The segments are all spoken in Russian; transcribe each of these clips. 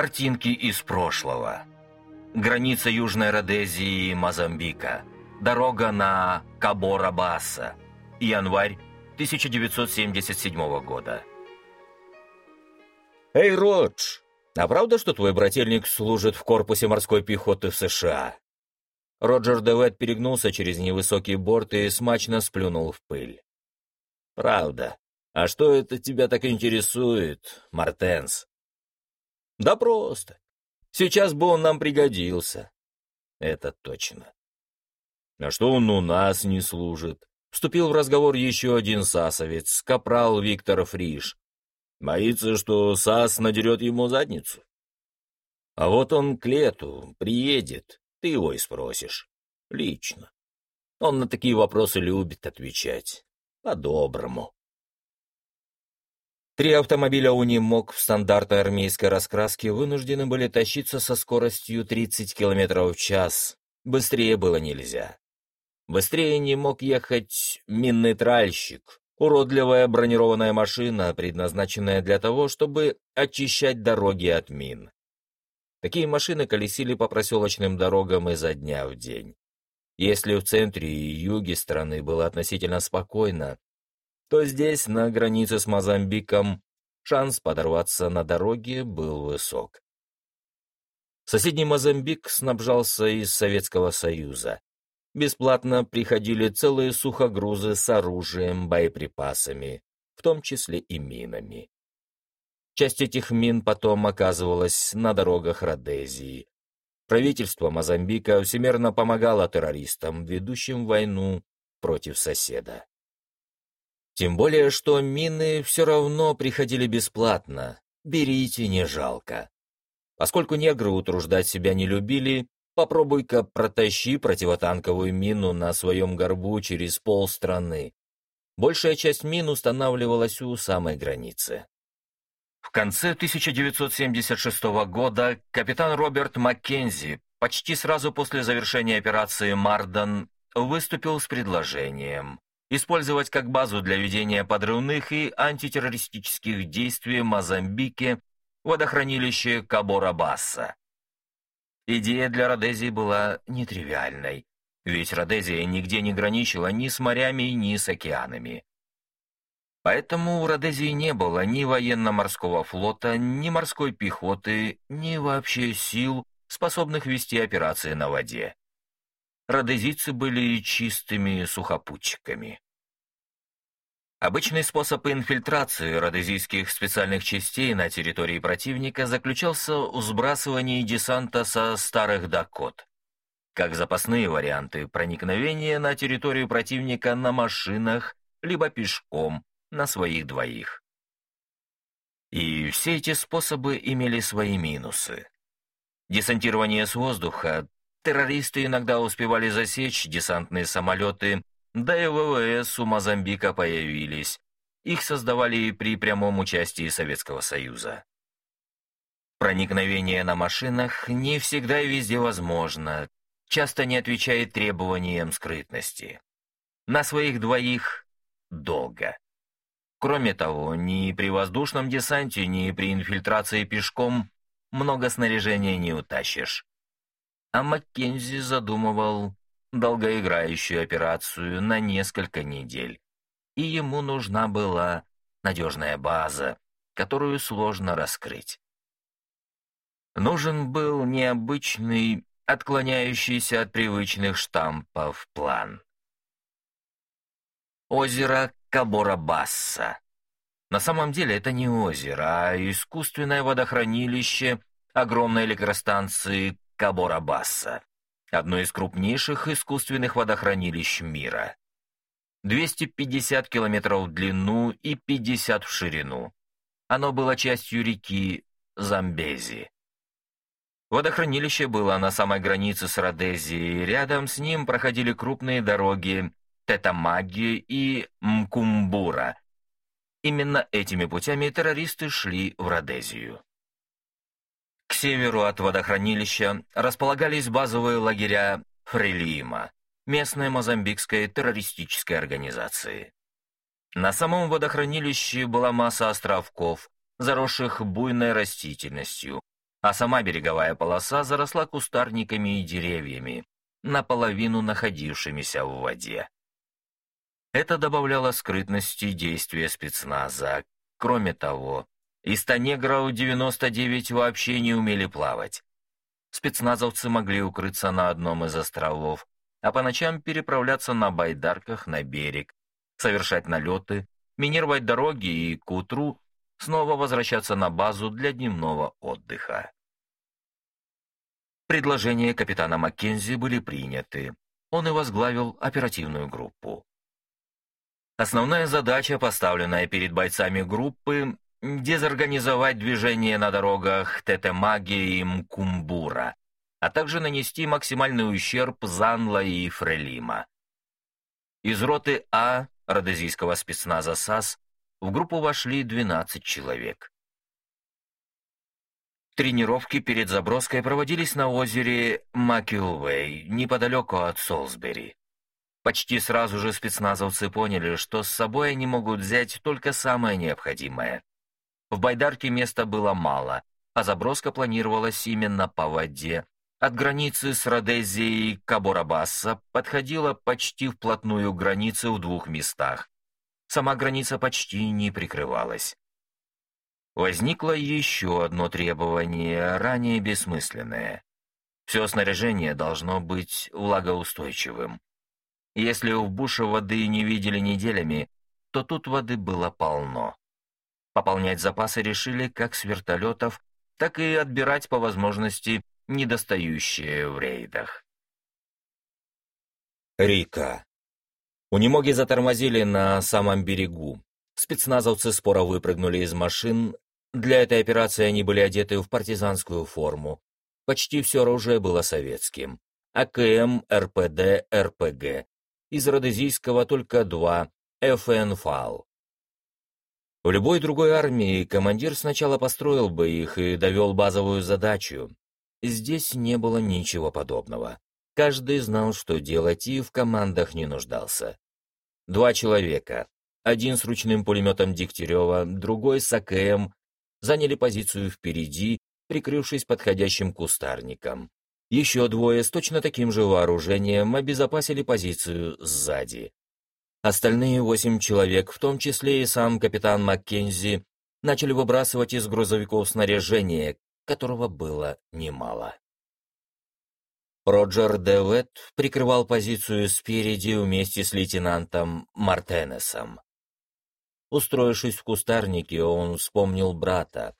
Картинки из прошлого. Граница Южной Родезии и Мозамбика. Дорога на Кабора-Баса. Январь 1977 года. «Эй, Родж, а правда, что твой брательник служит в корпусе морской пехоты в США?» Роджер Девет перегнулся через невысокий борт и смачно сплюнул в пыль. «Правда. А что это тебя так интересует, Мартенс?» Да просто. Сейчас бы он нам пригодился. Это точно. А что он у нас не служит? Вступил в разговор еще один сасовец, капрал Виктор Фриш. Боится, что САС надерет ему задницу. А вот он к лету приедет, ты его и спросишь. Лично. Он на такие вопросы любит отвечать. По-доброму. Три автомобиля «Унимог» в стандартной армейской раскраске вынуждены были тащиться со скоростью 30 км в час. Быстрее было нельзя. Быстрее не мог ехать минный тральщик, уродливая бронированная машина, предназначенная для того, чтобы очищать дороги от мин. Такие машины колесили по проселочным дорогам изо дня в день. Если в центре и юге страны было относительно спокойно, то здесь, на границе с Мозамбиком, шанс подорваться на дороге был высок. Соседний Мозамбик снабжался из Советского Союза. Бесплатно приходили целые сухогрузы с оружием, боеприпасами, в том числе и минами. Часть этих мин потом оказывалась на дорогах Родезии. Правительство Мозамбика всемерно помогало террористам, ведущим войну против соседа. Тем более, что мины все равно приходили бесплатно. Берите, не жалко. Поскольку негры утруждать себя не любили, попробуй-ка протащи противотанковую мину на своем горбу через полстраны. Большая часть мин устанавливалась у самой границы. В конце 1976 года капитан Роберт Маккензи почти сразу после завершения операции «Марден» выступил с предложением использовать как базу для ведения подрывных и антитеррористических действий в Мозамбике водохранилище Кабора-Басса. Идея для Родезии была нетривиальной, ведь Родезия нигде не граничила ни с морями, ни с океанами. Поэтому у Родезии не было ни военно-морского флота, ни морской пехоты, ни вообще сил, способных вести операции на воде родезийцы были чистыми сухопутчиками. Обычный способ инфильтрации родезийских специальных частей на территории противника заключался в сбрасывании десанта со старых Дакот, как запасные варианты проникновения на территорию противника на машинах, либо пешком, на своих двоих. И все эти способы имели свои минусы. Десантирование с воздуха Террористы иногда успевали засечь десантные самолеты, да и ВВС у Мозамбика появились. Их создавали при прямом участии Советского Союза. Проникновение на машинах не всегда и везде возможно, часто не отвечает требованиям скрытности. На своих двоих долго. Кроме того, ни при воздушном десанте, ни при инфильтрации пешком много снаряжения не утащишь а Маккензи задумывал долгоиграющую операцию на несколько недель, и ему нужна была надежная база, которую сложно раскрыть. Нужен был необычный, отклоняющийся от привычных штампов план. Озеро Кабора-Басса. На самом деле это не озеро, а искусственное водохранилище огромной электростанции Кабора-Басса, одно из крупнейших искусственных водохранилищ мира. 250 километров в длину и 50 в ширину. Оно было частью реки Замбези. Водохранилище было на самой границе с Родезией, рядом с ним проходили крупные дороги Тетамаги и Мкумбура. Именно этими путями террористы шли в Родезию. К северу от водохранилища располагались базовые лагеря Фрелима, местной мозамбикской террористической организации. На самом водохранилище была масса островков, заросших буйной растительностью, а сама береговая полоса заросла кустарниками и деревьями, наполовину находившимися в воде. Это добавляло скрытности действия спецназа. Кроме того, из 100 негров 99 вообще не умели плавать. Спецназовцы могли укрыться на одном из островов, а по ночам переправляться на байдарках на берег, совершать налеты, минировать дороги и к утру снова возвращаться на базу для дневного отдыха. Предложения капитана Маккензи были приняты. Он и возглавил оперативную группу. Основная задача, поставленная перед бойцами группы, дезорганизовать движение на дорогах Тетемаги и Мкумбура, а также нанести максимальный ущерб Занла и Фрелима. Из роты А родезийского спецназа САС в группу вошли 12 человек. Тренировки перед заброской проводились на озере Макилвей, неподалеку от Солсбери. Почти сразу же спецназовцы поняли, что с собой они могут взять только самое необходимое. В байдарке места было мало, а заброска планировалась именно по воде. От границы с Родезией Каборабасса подходила почти вплотную к границе в двух местах. Сама граница почти не прикрывалась. Возникло еще одно требование, ранее бессмысленное. Все снаряжение должно быть влагоустойчивым. Если в буше воды не видели неделями, то тут воды было полно. Пополнять запасы решили как с вертолетов, так и отбирать по возможности недостающие в рейдах. Рика. Унемоги затормозили на самом берегу. Спецназовцы споро выпрыгнули из машин. Для этой операции они были одеты в партизанскую форму. Почти все оружие было советским. АКМ, РПД, РПГ. Из родезийского только два — ФНФАЛ. В любой другой армии командир сначала построил бы их и довел базовую задачу. Здесь не было ничего подобного. Каждый знал, что делать, и в командах не нуждался. Два человека, один с ручным пулеметом Дегтярева, другой с АКМ, заняли позицию впереди, прикрывшись подходящим кустарником. Еще двое с точно таким же вооружением обезопасили позицию сзади. Остальные восемь человек, в том числе и сам капитан Маккензи, начали выбрасывать из грузовиков снаряжение, которого было немало. Роджер Девет прикрывал позицию спереди вместе с лейтенантом Мартенесом. Устроившись в кустарнике, он вспомнил брата.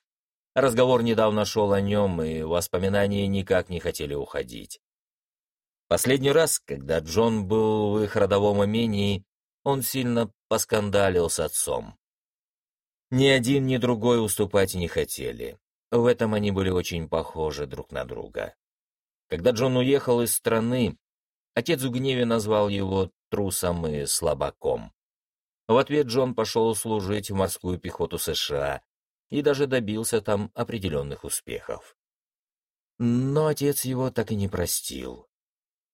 Разговор недавно шел о нем, и воспоминания никак не хотели уходить. Последний раз, когда Джон был в их родовом имении, он сильно поскандалил с отцом. Ни один, ни другой уступать не хотели. В этом они были очень похожи друг на друга. Когда Джон уехал из страны, отец в гневе назвал его трусом и слабаком. В ответ Джон пошел служить в морскую пехоту США и даже добился там определенных успехов. Но отец его так и не простил.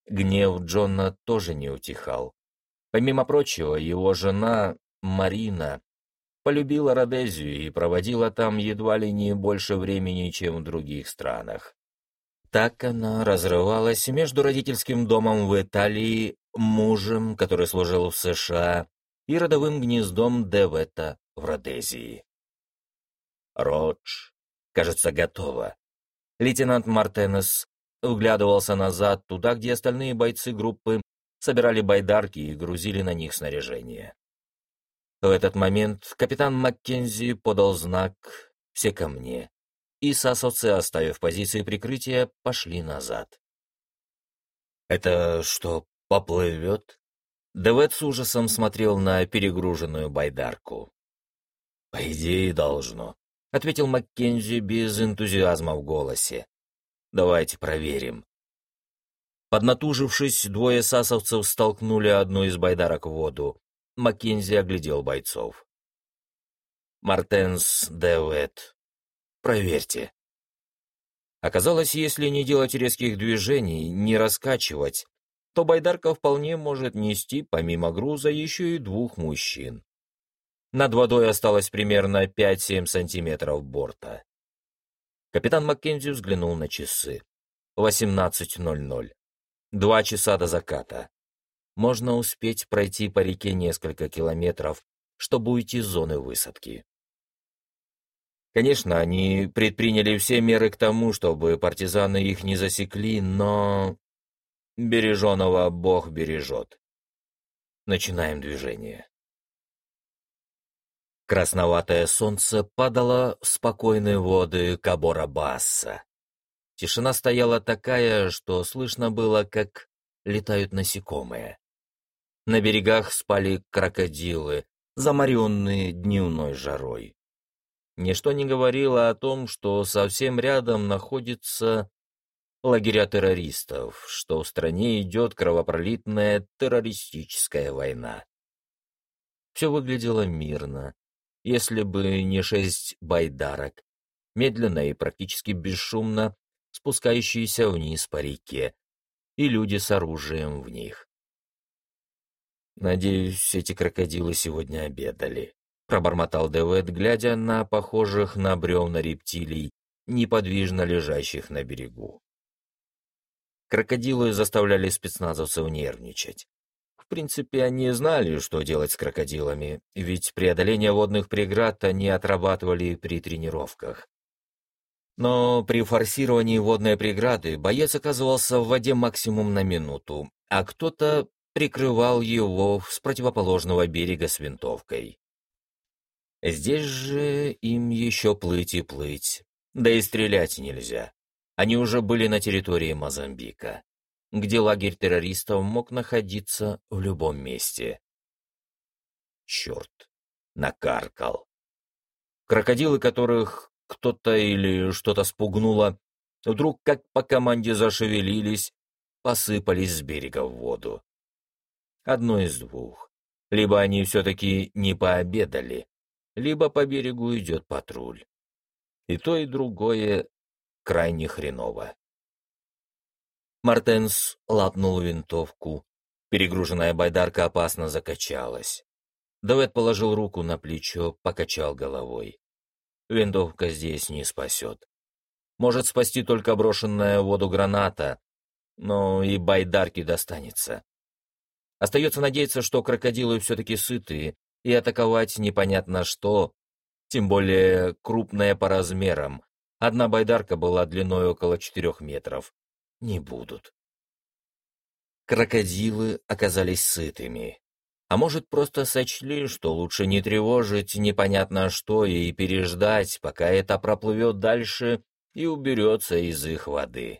Гнев Джона тоже не утихал. Помимо прочего, его жена Марина полюбила Родезию и проводила там едва ли не больше времени, чем в других странах. Так она разрывалась между родительским домом в Италии, мужем, который служил в США, и родовым гнездом Девета в Родезии. Родж, кажется, готова. Лейтенант Мартенес углядывался назад, туда, где остальные бойцы группы собирали байдарки и грузили на них снаряжение. В этот момент капитан Маккензи подал знак «Все ко мне», и сасовцы, оставив позиции прикрытия, пошли назад. «Это что, поплывет?» Девет с ужасом смотрел на перегруженную байдарку. «По идее, должно», — ответил Маккензи без энтузиазма в голосе. «Давайте проверим». Поднатужившись, двое сасовцев столкнули одну из байдарок в воду. Маккензи оглядел бойцов. «Мартенс Девет, проверьте». Оказалось, если не делать резких движений, не раскачивать, то байдарка вполне может нести, помимо груза, еще и двух мужчин. Над водой осталось примерно 5-7 сантиметров борта. Капитан Маккензи взглянул на часы. 18.00. Два часа до заката. Можно успеть пройти по реке несколько километров, чтобы уйти с зоны высадки. Конечно, они предприняли все меры к тому, чтобы партизаны их не засекли, но... Береженого Бог бережет. Начинаем движение. Красноватое солнце падало в спокойные воды Кабора-Басса. Тишина стояла такая, что слышно было, как летают насекомые. На берегах спали крокодилы, заморенные дневной жарой. Ничто не говорило о том, что совсем рядом находится лагеря террористов, что в стране идет кровопролитная террористическая война. Все выглядело мирно, если бы не шесть байдарок, медленно и практически бесшумно спускающиеся вниз по реке, и люди с оружием в них. «Надеюсь, эти крокодилы сегодня обедали», — пробормотал Девет, глядя на похожих на бревна рептилий, неподвижно лежащих на берегу. Крокодилы заставляли спецназовцев нервничать. В принципе, они знали, что делать с крокодилами, ведь преодоление водных преград они отрабатывали при тренировках. Но при форсировании водной преграды боец оказывался в воде максимум на минуту, а кто-то прикрывал его с противоположного берега с винтовкой. Здесь же им еще плыть и плыть, да и стрелять нельзя. Они уже были на территории Мозамбика где лагерь террористов мог находиться в любом месте. Черт, накаркал. Крокодилы, которых кто-то или что-то спугнуло, вдруг как по команде зашевелились, посыпались с берега в воду. Одно из двух. Либо они все-таки не пообедали, либо по берегу идет патруль. И то, и другое крайне хреново. Мартенс лапнул винтовку. Перегруженная байдарка опасно закачалась. Давид положил руку на плечо, покачал головой. Винтовка здесь не спасет. Может спасти только брошенная в воду граната, но и байдарки достанется. Остается надеяться, что крокодилы все-таки сытые, и атаковать непонятно что, тем более крупная по размерам. Одна байдарка была длиной около четырех метров, не будут. Крокодилы оказались сытыми. А может, просто сочли, что лучше не тревожить непонятно что и переждать, пока это проплывет дальше и уберется из их воды.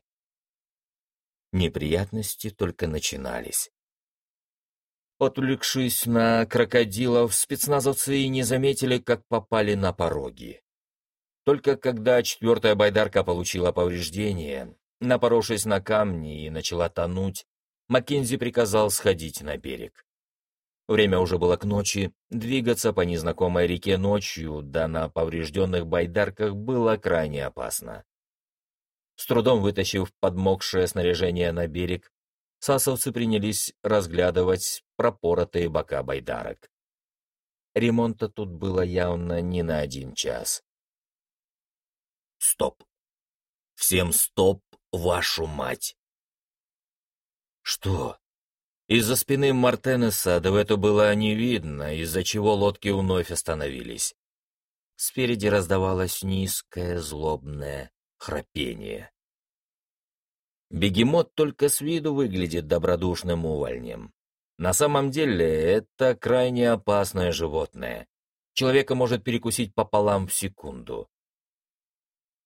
Неприятности только начинались. Отвлекшись на крокодилов, спецназовцы и не заметили, как попали на пороги. Только когда четвертая байдарка получила повреждения, Напоровшись на камни и начала тонуть, Маккензи приказал сходить на берег. Время уже было к ночи, двигаться по незнакомой реке ночью, да на поврежденных байдарках было крайне опасно. С трудом вытащив подмокшее снаряжение на берег, сасовцы принялись разглядывать пропоротые бока байдарок. Ремонта тут было явно не на один час. Стоп. Всем стоп вашу мать!» «Что?» Из-за спины Мартенеса это было не видно, из-за чего лодки вновь остановились. Спереди раздавалось низкое злобное храпение. Бегемот только с виду выглядит добродушным увольнем. На самом деле это крайне опасное животное. Человека может перекусить пополам в секунду.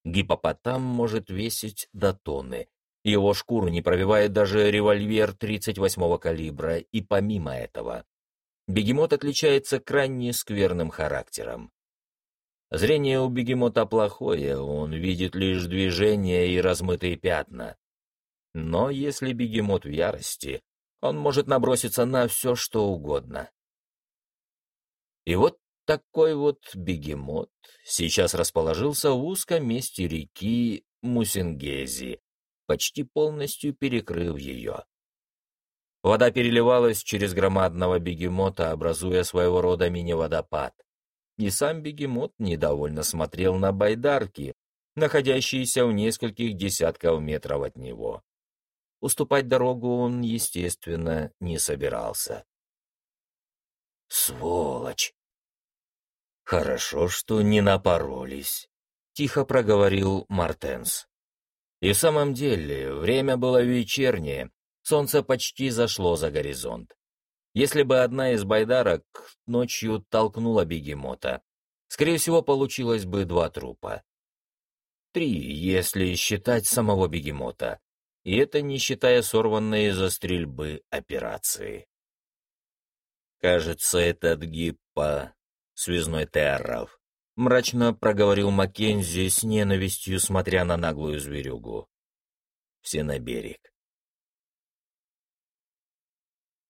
Гипопотам может весить до тонны. Его шкуру не пробивает даже револьвер 38-го калибра, и помимо этого, бегемот отличается крайне скверным характером. Зрение у бегемота плохое, он видит лишь движения и размытые пятна. Но если бегемот в ярости, он может наброситься на все, что угодно. И вот такой вот бегемот сейчас расположился в узком месте реки Мусингези, почти полностью перекрыв ее. Вода переливалась через громадного бегемота, образуя своего рода мини-водопад. И сам бегемот недовольно смотрел на байдарки, находящиеся в нескольких десятков метров от него. Уступать дорогу он, естественно, не собирался. «Сволочь!» «Хорошо, что не напоролись», — тихо проговорил Мартенс. И в самом деле, время было вечернее, солнце почти зашло за горизонт. Если бы одна из байдарок ночью толкнула бегемота, скорее всего, получилось бы два трупа. Три, если считать самого бегемота. И это не считая сорванной из-за стрельбы операции. Кажется, этот гиппо — связной Терров. Мрачно проговорил Маккензи с ненавистью, смотря на наглую зверюгу. Все на берег.